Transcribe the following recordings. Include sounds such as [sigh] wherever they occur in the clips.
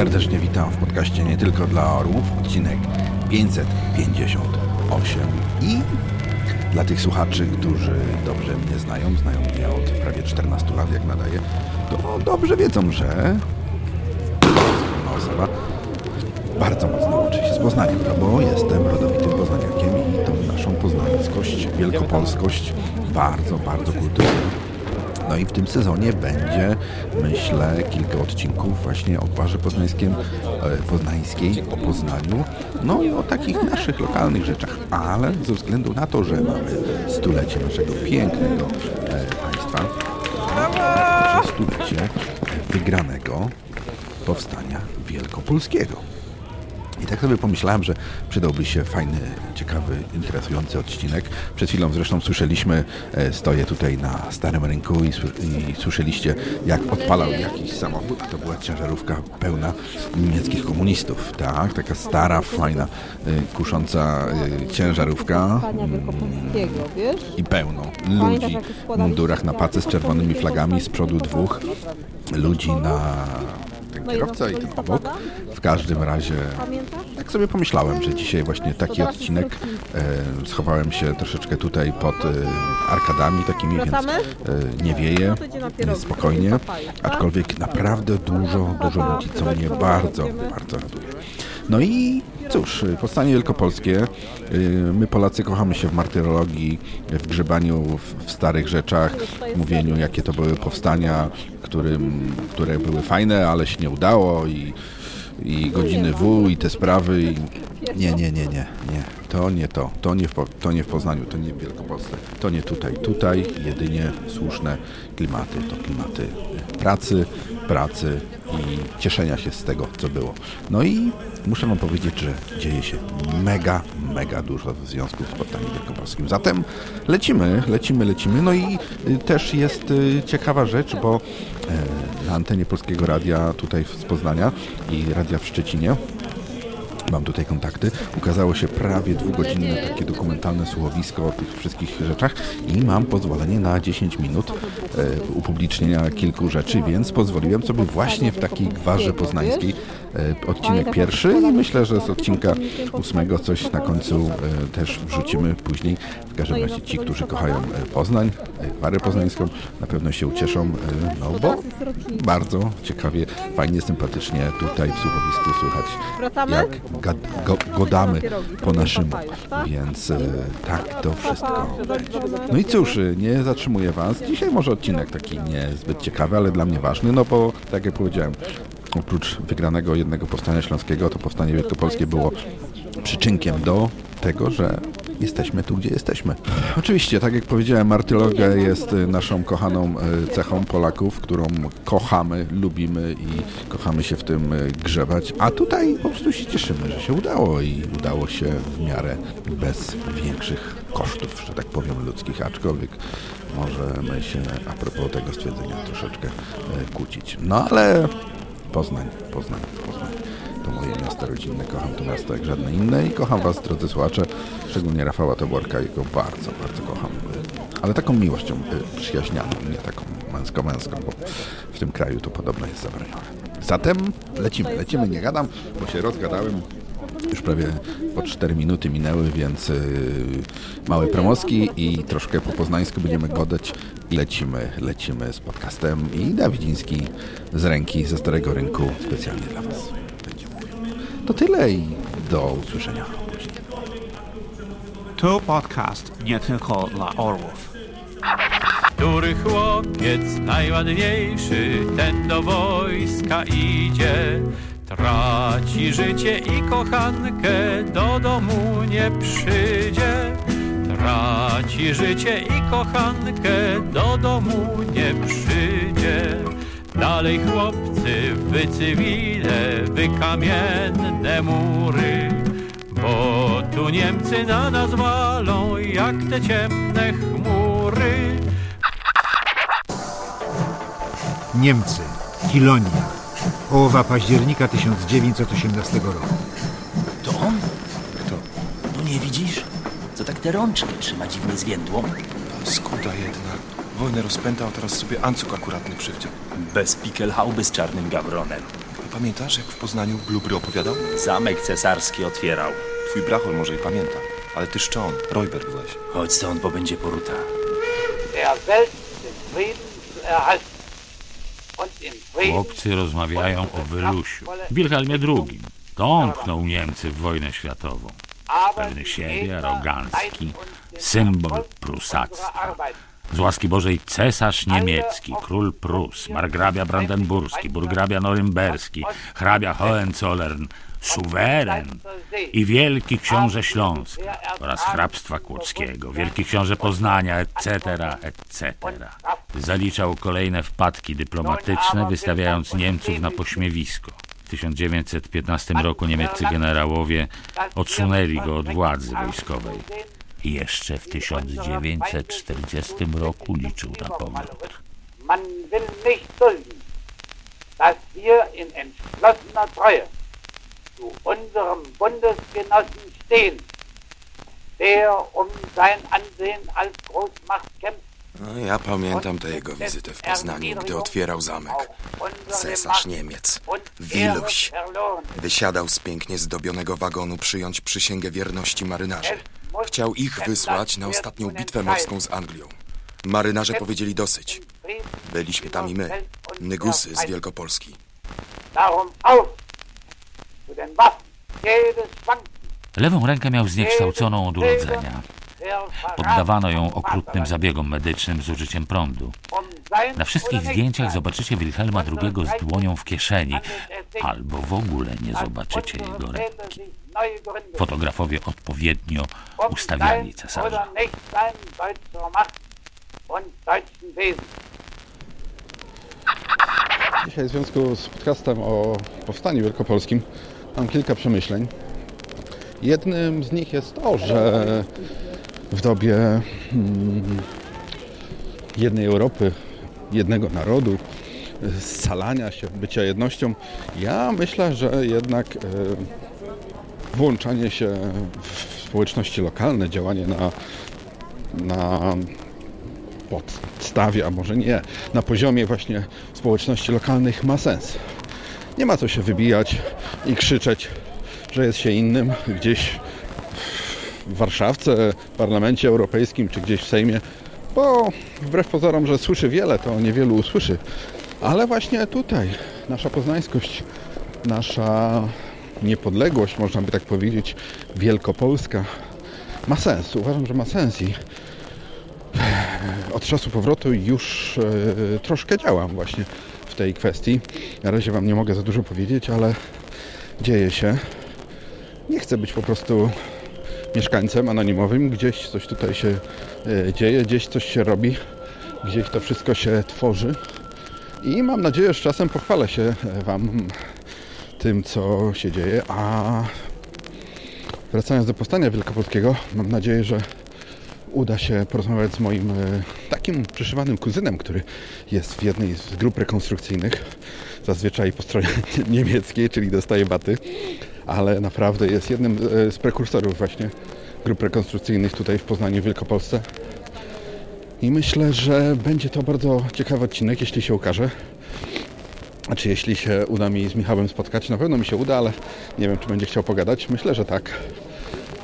serdecznie witam w podcaście Nie Tylko dla Orłów, odcinek 558 i dla tych słuchaczy, którzy dobrze mnie znają, znają mnie od prawie 14 lat jak nadaję, to dobrze wiedzą, że osoba bardzo mocno łączy się z Poznaniem, no bo jestem rodowitym poznaniakiem i tą naszą poznańskość, wielkopolskość bardzo, bardzo kultywuję. No i w tym sezonie będzie, myślę, kilka odcinków właśnie o Gwarze Poznańskiem, e, Poznańskiej, o Poznaniu, no i o takich naszych lokalnych rzeczach. Ale ze względu na to, że mamy stulecie naszego pięknego e, państwa, stulecie wygranego powstania wielkopolskiego. I tak sobie pomyślałem, że przydałby się fajny, ciekawy, interesujący odcinek. Przed chwilą zresztą słyszeliśmy, e, stoję tutaj na starym rynku i, i słyszeliście, jak odpalał jakiś samochód. To była ciężarówka pełna niemieckich komunistów. Tak, taka stara, fajna, e, kusząca e, ciężarówka. Mm, I pełno ludzi w mundurach na pace z czerwonymi flagami, z przodu dwóch ludzi na ten no kierowca i ten obok. W każdym razie, tak sobie pomyślałem, że dzisiaj właśnie taki odcinek. E, schowałem się troszeczkę tutaj pod e, arkadami takimi, więc e, nie wieje, no spokojnie. Aczkolwiek naprawdę dużo, dużo ludzi, co mnie bardzo, bardzo raduje. No i cóż, powstanie wielkopolskie. Y, my Polacy kochamy się w martyrologii, w grzebaniu w, starych rzeczach, w mówieniu jakie to były powstania, którym, które były fajne, ale się nie udało i, i godziny W i te sprawy. I... Nie, nie, nie, nie, nie. To nie to. To nie, w, to nie w Poznaniu, to nie w Wielkopolsce. To nie tutaj. Tutaj jedynie słuszne klimaty. To klimaty pracy, pracy i cieszenia się z tego, co było. No i muszę Wam powiedzieć, że dzieje się mega, mega dużo w związku z spotkaniem wielkopolskim. Zatem lecimy, lecimy, lecimy. No i y, też jest y, ciekawa rzecz, bo e, na antenie Polskiego Radia tutaj z Poznania i Radia w Szczecinie mam tutaj kontakty. Ukazało się prawie dwugodzinne takie dokumentalne słuchowisko o tych wszystkich rzeczach i mam pozwolenie na 10 minut e, upublicznienia kilku rzeczy, więc pozwoliłem sobie właśnie w takiej gwarze poznańskiej odcinek pierwszy i myślę, że z odcinka ósmego coś na końcu e, też wrzucimy później. W każdym razie ci, którzy kochają e, Poznań, Gwarę Poznańską, na pewno się ucieszą, no bo bardzo ciekawie, fajnie, sympatycznie tutaj w słuchowisku słychać, jak gad, go, godamy po naszemu. Więc tak to wszystko będzie. No i cóż, nie zatrzymuję Was. Dzisiaj może odcinek taki niezbyt ciekawy, ale dla mnie ważny, no bo tak jak powiedziałem, oprócz wygranego jednego powstania śląskiego, to powstanie wielkopolskie było przyczynkiem do tego, że jesteśmy tu, gdzie jesteśmy. Oczywiście, tak jak powiedziałem, martyrologia jest naszą kochaną e, cechą Polaków, którą kochamy, lubimy i kochamy się w tym e, grzebać, a tutaj po prostu się cieszymy, że się udało i udało się w miarę bez większych kosztów, że tak powiem, ludzkich, aczkolwiek możemy się a propos tego stwierdzenia troszeczkę kłócić. No ale Poznań, Poznań, Poznań. To moje miasto rodzinne, kocham to miasto jak żadne inne i kocham Was, drodzy słuchacze, szczególnie Rafała Toborka, jego bardzo, bardzo kocham. Ale taką miłością y, przyjaźnianą, nie taką męsko-męską, bo w tym kraju to podobno jest zabronione. Zatem lecimy, lecimy, nie gadam, bo się rozgadałem. Już prawie po 4 minuty minęły, więc yy, małe promoski i troszkę po poznańsku będziemy godać i lecimy, lecimy z podcastem i Dawidziński z ręki ze Starego Rynku specjalnie dla Was będzie mówił. To tyle i do usłyszenia później. To podcast nie tylko dla orłów. Który chłopiec najładniejszy, ten do wojska idzie. Traci życie i kochankę, do domu nie przyjdzie. Traci życie i kochankę, do domu nie przyjdzie. Dalej chłopcy, wy cywile, wy kamienne mury, bo tu Niemcy na nas walą, jak te ciemne chmury. Niemcy, Kilonia, połowa października 1918 roku. To on? Kto? No nie widzisz? Co tak te rączki trzyma dziwnie zwiędłą? Skuda jedna. Wojnę rozpętał, teraz sobie ancuk akuratny przywdział. Bez pikelhauby z czarnym gawronem. Pamiętasz, jak w Poznaniu Blubry opowiadał? Zamek cesarski otwierał. Twój brachol może i pamięta, ale ty szczon, Rojber byłeś. Chodź stąd, bo będzie poruta. der Welt den Frieden zu erhalten Chłopcy rozmawiają o Wylusiu, Wilhelmie II. Tąpnął Niemcy w wojnę światową. Pewny siebie, arogancki, symbol prusactwa. Z łaski Bożej cesarz niemiecki, król Prus, margrabia brandenburski, burgrabia norymberski, hrabia Hohenzollern, suweren i wielki książę Śląska oraz hrabstwa kłodzkiego, wielki książę Poznania, etc., etc. Zaliczał kolejne wpadki dyplomatyczne, wystawiając Niemców na pośmiewisko. W 1915 roku niemieccy generałowie odsunęli go od władzy wojskowej. I jeszcze w 1940 roku liczył na powrót. Man will nicht dulden, dass wir in entschlossener Treue zu unserem Bundesgenossen stehen, der um sein Ansehen als Großmacht kämpft. No, ja pamiętam tę jego wizytę w Poznaniu, gdy otwierał zamek. Cesarz Niemiec, Wiluś, wysiadał z pięknie zdobionego wagonu przyjąć przysięgę wierności marynarzy. Chciał ich wysłać na ostatnią bitwę morską z Anglią. Marynarze powiedzieli dosyć. Byliśmy tam i my, Nygusy z Wielkopolski. Darum auf Lewą rękę miał zniekształconą od urodzenia. Poddawano ją okrutnym zabiegom medycznym z użyciem prądu. Na wszystkich zdjęciach zobaczycie Wilhelma II z dłonią w kieszeni, albo w ogóle nie zobaczycie jego ręki. Fotografowie odpowiednio ustawiali cesarza. Dzisiaj w związku z podcastem o Powstaniu Wielkopolskim mam kilka przemyśleń. Jednym z nich jest to, że w dobie mm, jednej Europy, jednego narodu, scalania się, bycia jednością, ja myślę, że jednak e, włączanie się w społeczności lokalne, działanie na, na podstawie, a może nie, na poziomie właśnie społeczności lokalnych ma sens. Nie ma co się wybijać i krzyczeć, że jest się innym gdzieś w Warszawce, w Parlamencie Europejskim czy gdzieś w Sejmie, bo wbrew pozorom, że słyszy wiele, to niewielu usłyszy. Ale właśnie tutaj nasza poznańskość, nasza niepodległość, można by tak powiedzieć, wielkopolska, ma sens. Uważam, że ma sens i od czasu powrotu już e, troszkę działam właśnie w tej kwestii. Na razie Wam nie mogę za dużo powiedzieć, ale dzieje się. Nie chcę być po prostu mieszkańcem anonimowym. Gdzieś coś tutaj się e, dzieje, gdzieś coś się robi, gdzieś to wszystko się tworzy. I mam nadzieję, że czasem pochwalę się e, Wam tym, co się dzieje. A wracając do powstania wielkopolskiego, mam nadzieję, że uda się porozmawiać z moim e, takim przyszywanym kuzynem, który jest w jednej z grup rekonstrukcyjnych, zazwyczaj po stronie [laughs] niemieckiej, czyli dostaje baty, ale naprawdę jest jednym e, z prekursorów właśnie grup rekonstrukcyjnych tutaj w Poznaniu, w Wielkopolsce. I myślę, że będzie to bardzo ciekawy odcinek, jeśli się ukaże. Znaczy, jeśli się uda mi z Michałem spotkać, na pewno mi się uda, ale nie wiem, czy będzie chciał pogadać. Myślę, że tak.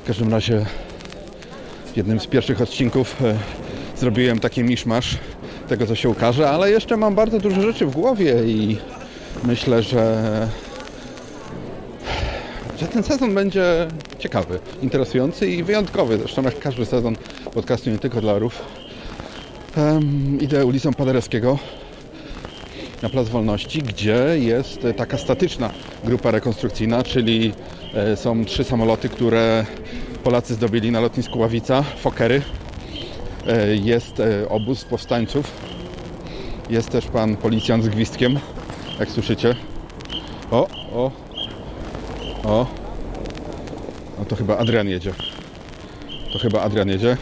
W każdym razie w jednym z pierwszych odcinków e, zrobiłem taki miszmasz tego, co się ukaże, ale jeszcze mam bardzo dużo rzeczy w głowie i myślę, że że ten sezon będzie ciekawy, interesujący i wyjątkowy. Zresztą jak każdy sezon podcastu nie tylko dla orów. Um, idę ulicą Paderewskiego na Plac Wolności, gdzie jest taka statyczna grupa rekonstrukcyjna, czyli e, są trzy samoloty, które Polacy zdobyli na lotnisku Ławica, Fokery. E, Jest e, obóz powstańców. Jest też pan policjant z gwizdkiem, jak słyszycie. O, o, o. No to chyba Adrian jedzie. To chyba Adrian jedzie.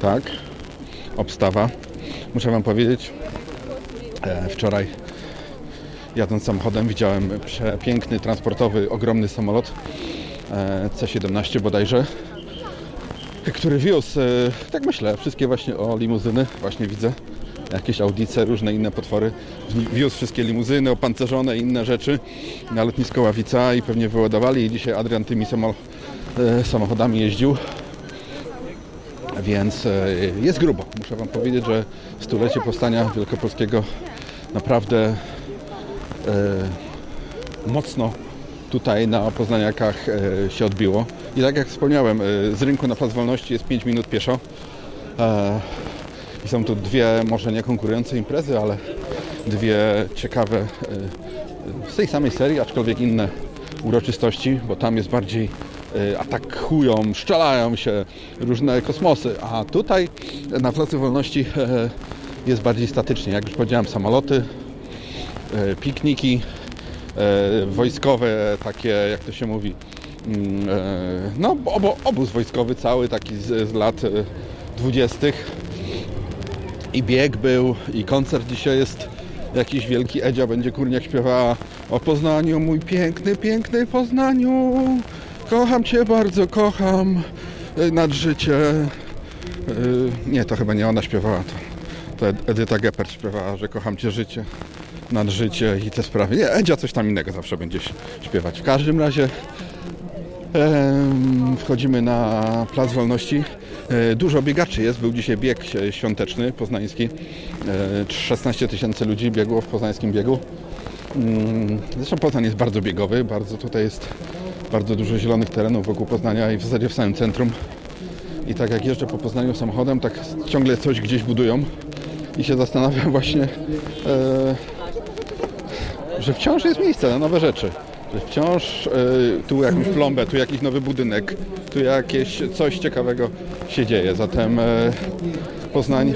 Tak. Obstawa. Muszę wam powiedzieć, e, wczoraj jadąc samochodem widziałem przepiękny, transportowy, ogromny samolot e, C-17 bodajże, który wiózł, e, tak myślę, wszystkie właśnie o limuzyny, właśnie widzę, jakieś audice, różne inne potwory. Wiózł wszystkie limuzyny opancerzone inne rzeczy na lotnisko Ławica i pewnie wyładowali i dzisiaj Adrian tymi e, samochodami jeździł. Więc e, jest grubo. Muszę Wam powiedzieć, że stulecie powstania wielkopolskiego naprawdę mocno tutaj na Poznaniakach e, się odbiło. I tak jak wspomniałem, e, z rynku na Plac Wolności jest 5 minut pieszo. E, I są tu dwie, może nie konkurujące imprezy, ale dwie ciekawe z tej samej serii, aczkolwiek inne uroczystości, bo tam jest bardziej atakują, strzelają się różne kosmosy, a tutaj na Placu Wolności jest bardziej statycznie. Jak już powiedziałem, samoloty, pikniki, wojskowe, takie jak to się mówi, mm, e, no obo, obóz wojskowy cały, taki z, z lat e, dwudziestych. I bieg był, i koncert dzisiaj jest jakiś wielki. Edzia będzie kurniak śpiewała o Poznaniu, mój piękny, piękny Poznaniu. Kocham Cię bardzo, kocham e, nad życie. E, Nie, to chyba nie ona śpiewała, to, to Ed- Edyta Geppert śpiewała, że kocham Cię życie, nad życie i te sprawy. Nie, Edzia coś tam innego zawsze będzie śpiewać. W każdym razie Wchodzimy na Plac Wolności. E, Dużo biegaczy jest. Był dzisiaj bieg e, świąteczny poznański. E, 16 tysięcy ludzi biegło w poznańskim biegu. Mm, Zresztą Poznań jest bardzo biegowy. Bardzo tutaj jest bardzo dużo zielonych terenów wokół Poznania i w zasadzie w samym centrum. I tak jak jeżdżę po Poznaniu samochodem, tak ciągle coś gdzieś budują. I się zastanawiam właśnie, e, że wciąż jest miejsce na nowe rzeczy. Że wciąż y, tu jakąś plombę, tu jakiś nowy budynek, tu jakieś coś ciekawego się dzieje. Zatem y, Poznań,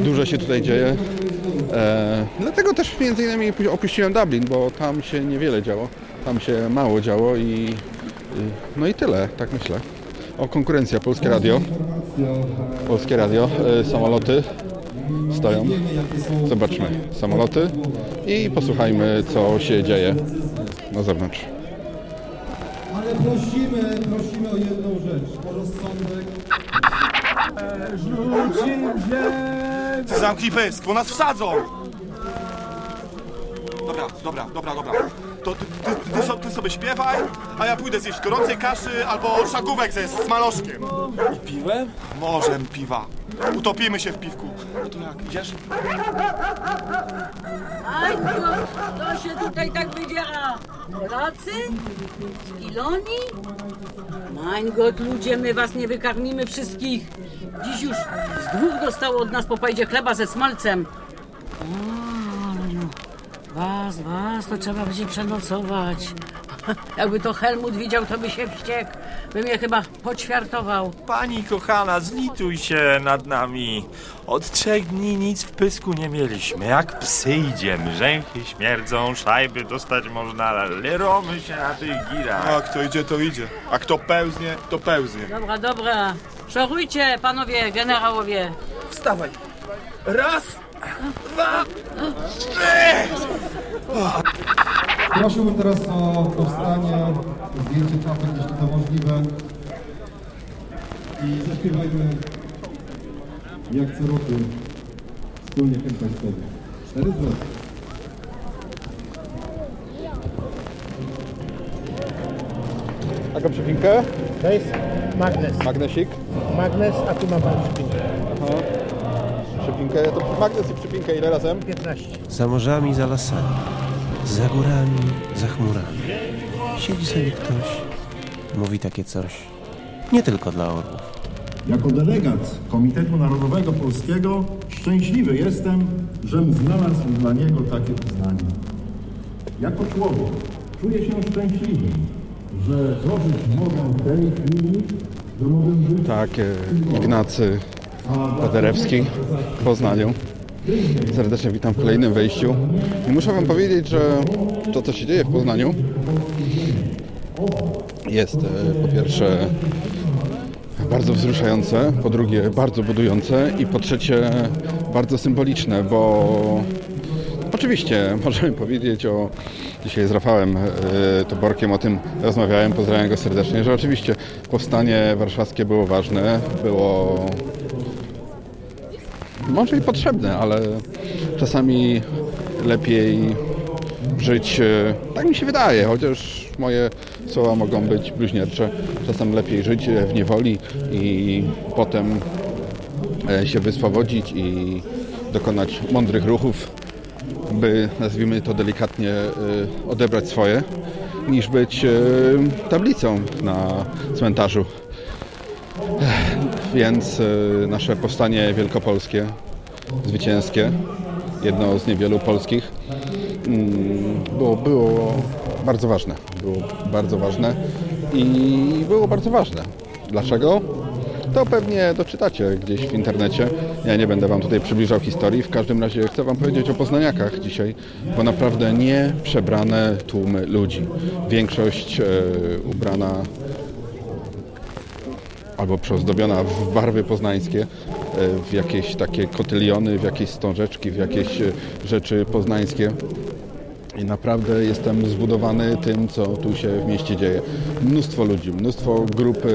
dużo się tutaj dzieje. E, dlatego też między innymi pu- opuściłem Dublin, bo tam się niewiele działo. Tam się mało działo i no i tyle, tak myślę. O, konkurencja, Polskie Radio. Polskie Radio, y, samoloty stoją. Zobaczmy samoloty i posłuchajmy, co się dzieje na zewnątrz. Ale prosimy, prosimy o jedną rzecz. O rozsądek. Ty zamknij pysk, bo nas wsadzą! Dobra, dobra, dobra, dobra. To ty, ty, ty, so- ty sobie śpiewaj, a ja pójdę zjeść gorącej kaszy albo szagówek ze smaloszkiem. I piwem? Morzem piwa. Utopimy się w piwku. No to jak, idziesz? Aj, to, się tutaj tak wydziera. Polacy? Mein Gott, ludzie, my was nie wykarmimy wszystkich. Dziś już z dwóch dostało od nas po pajdzie chleba ze smalcem. Ale was, was, to trzeba będzie przenocować. [laughs] Jakby to Helmut widział, to by się wściekł. By mnie chyba poćwiartował. Pani kochana, zlituj się nad nami. Od trzech dni nic w pysku nie mieliśmy. Jak psy idziemy, rzęchy śmierdzą, szajby dostać można, leromy się na tych girach. A kto idzie, to idzie. A kto pełznie, to pełznie. Dobra, dobra. Szorujcie, panowie generałowie. Wstawaj. Raz, dwa, trzy! Prosiłbym teraz o powstanie, zdjęcie czapek, jeśli to możliwe. I zaśpiewajmy jak co roku wspólnie hymn państwowy. Cztery zwroty. Taką przypinkę? To jest magnes. Magnesik? Magnes, a tu ma pan przypinkę. Aha. Przypinkę, to magnes i przypinkę ile razem? 15. Za morzami, za lasami, za górami, za chmurami. Siedzi sobie ktoś, mówi takie coś. Nie tylko dla orłów. Jako delegat Komitetu Narodowego Polskiego szczęśliwy jestem, żem znalazł dla niego takie uznanie. Jako człowiek czuję się szczęśliwy, że dożyć mogę w tej chwili, że mogę żyć Tak, e, Ignacy Paderewski w Poznaniu. Serdecznie witam w kolejnym wejściu. I muszę Wam powiedzieć, że to, co się dzieje w Poznaniu, jest e, po pierwsze bardzo wzruszające, po drugie bardzo budujące i po trzecie bardzo symboliczne, bo oczywiście możemy powiedzieć o dzisiaj z Rafałem e, Toborkiem o tym rozmawiałem, pozdrawiam go serdecznie, że oczywiście powstanie warszawskie było ważne, było może i potrzebne, ale czasami lepiej żyć, e, tak mi się wydaje, chociaż moje słowa mogą być bluźniercze. Czasem lepiej żyć w niewoli i potem e, się wyswobodzić i dokonać mądrych ruchów, by, nazwijmy to delikatnie, e, odebrać swoje, niż być tablicą na cmentarzu. Więc nasze powstanie wielkopolskie, zwycięskie, jedno z niewielu polskich, mm, było, było bardzo ważne. Było bardzo ważne i było bardzo ważne. Dlaczego? To pewnie doczytacie gdzieś w internecie. Ja nie będę Wam tutaj przybliżał historii. W każdym razie chcę Wam powiedzieć o poznaniakach dzisiaj, bo naprawdę nie przebrane tłumy ludzi. Większość e, ubrana albo przeozdobiona w barwy poznańskie, e, w jakieś takie kotyliony, w jakieś stążeczki, w jakieś e, rzeczy poznańskie. I naprawdę jestem zbudowany tym, co tu się w mieście dzieje. Mnóstwo ludzi, mnóstwo grup e,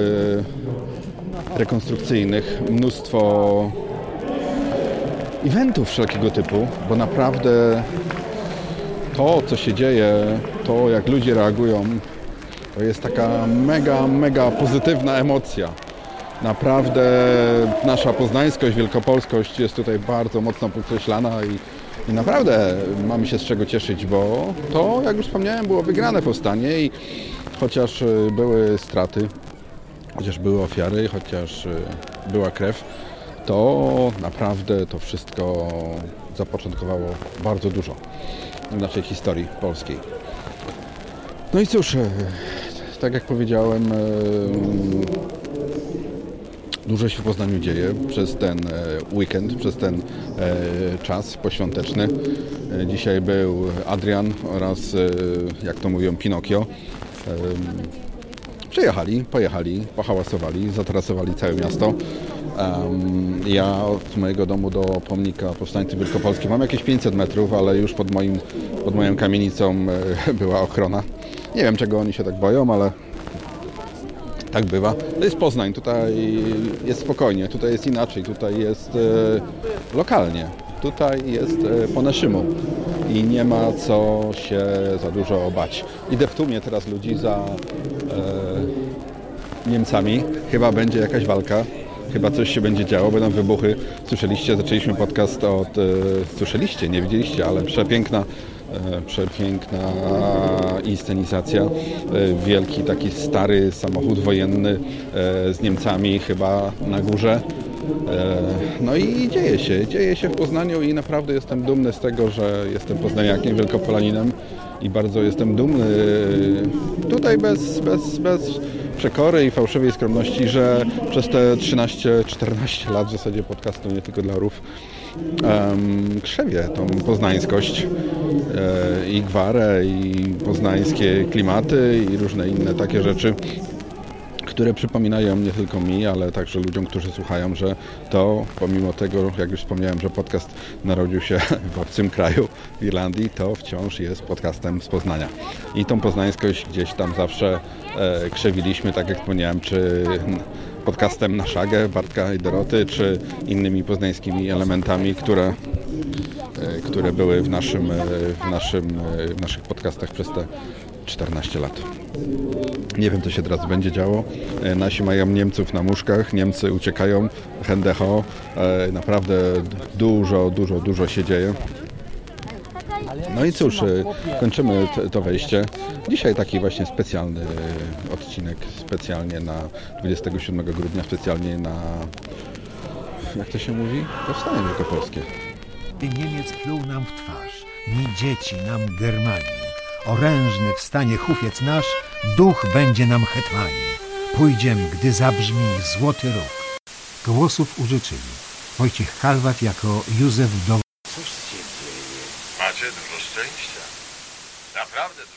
rekonstrukcyjnych, mnóstwo eventów wszelkiego typu, bo naprawdę to, co się dzieje, to jak ludzie reagują, to jest taka mega, mega pozytywna emocja. Naprawdę nasza poznańskość, wielkopolskość jest tutaj bardzo mocno podkreślana i, i naprawdę mamy się z czego cieszyć, bo to, jak już wspomniałem, było wygrane powstanie i chociaż y, były straty, chociaż były ofiary, chociaż y, była krew, to naprawdę to wszystko zapoczątkowało bardzo dużo w naszej historii polskiej. No i cóż, y, tak jak powiedziałem, Dużo się w Poznaniu dzieje przez ten e, weekend, przez ten e, czas poświąteczny. E, dzisiaj był Adrian oraz, jak to mówią, Pinokio. Przyjechali, pojechali, pohałasowali, zatrasowali całe miasto. Ja od mojego domu do pomnika Powstańcy Wielkopolskiej mam jakieś 500 metrów, ale już pod, moim, pod moją kamienicą była ochrona. Nie wiem czego oni się tak boją, ale tak bywa. To jest Poznań, tutaj jest spokojnie, tutaj jest inaczej, tutaj jest e, lokalnie, tutaj jest e, po naszemu i nie ma co się za dużo bać. Idę w tłumie teraz ludzi za e, Niemcami, chyba będzie jakaś walka, chyba coś się będzie działo, będą wybuchy. Słyszeliście, zaczęliśmy podcast od... E, słyszeliście, nie widzieliście, ale przepiękna przepiękna inscenizacja. E, wielki taki stary samochód wojenny e, z Niemcami chyba na górze. No i dzieje się, dzieje się w Poznaniu i naprawdę jestem dumny z tego, że jestem poznaniakiem, wielkopolaninem i bardzo jestem dumny tutaj bez, bez, bez przekory i fałszywej skromności, że przez te 13-14 lat w zasadzie podcastu nie tylko dla Rów krzewie tą poznańskość e, i gwarę, i poznańskie klimaty i różne inne takie rzeczy które przypominają nie tylko mi, ale także ludziom, którzy słuchają, że to pomimo tego, jak już wspomniałem, że podcast narodził się [laughs] w obcym kraju, w Irlandii, to wciąż jest podcastem z Poznania. I tą poznańskość gdzieś tam zawsze e, krzewiliśmy, tak jak wspomniałem, czy podcastem na szagę Bartka i Doroty, czy innymi poznańskimi elementami, które, e, które były w, naszym, e, w, naszym, e, w naszych podcastach przez te 14 lat. Nie wiem, co się teraz będzie działo. Nasi mają Niemców na muszkach, Niemcy uciekają, hendeho. Naprawdę dużo, dużo, dużo się dzieje. No i cóż, kończymy to wejście. Dzisiaj taki właśnie specjalny odcinek, specjalnie na 27 grudnia, specjalnie na, jak to się mówi, powstanie wielkopolskie. Gdy Niemiec pluł nam w twarz, ni dzieci nam Germanii. Orężny wstanie hufiec nasz, duch będzie nam hetmanim. Pójdziem, gdy zabrzmi złoty róg. Głosów użyczyli. Wojciech Kalwat jako Józef do Oczywiście. Naprawdę dużo.